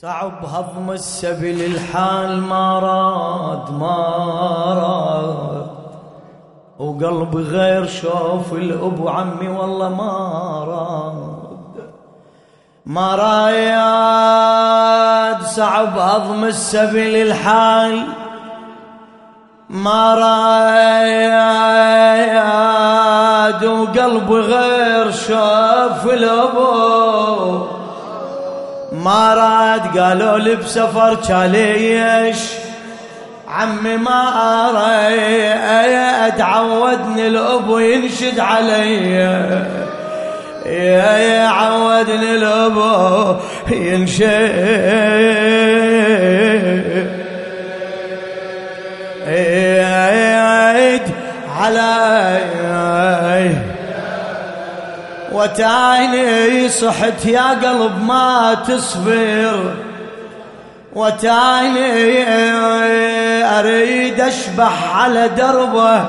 صعب هضم السبيل الحال ما راد ما راد. وقلبي غير شوف الأبو عمي والله ما راد. ما رايد صعب هضم السبيل الحال ما رايد وقلبي غير شوف الأبو ما راد قالوا لي بسفر كاليش عمي ما أريد عودني الأبو ينشد علي. يا عودني الأبو ينشد علي. وتعيني صحت يا قلب ما تصبر. وتعيني أريد أشبح على دربه.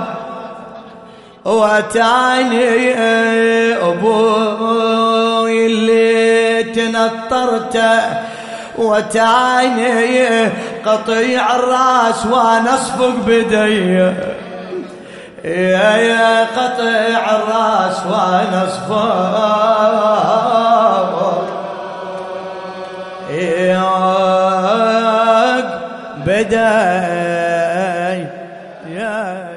وتعيني أبوي اللي تنطرته وتعيني قطيع الرأس وأنا اصفق بدي. يا يا قطع الرأس. راس وأنا صفار بداي يا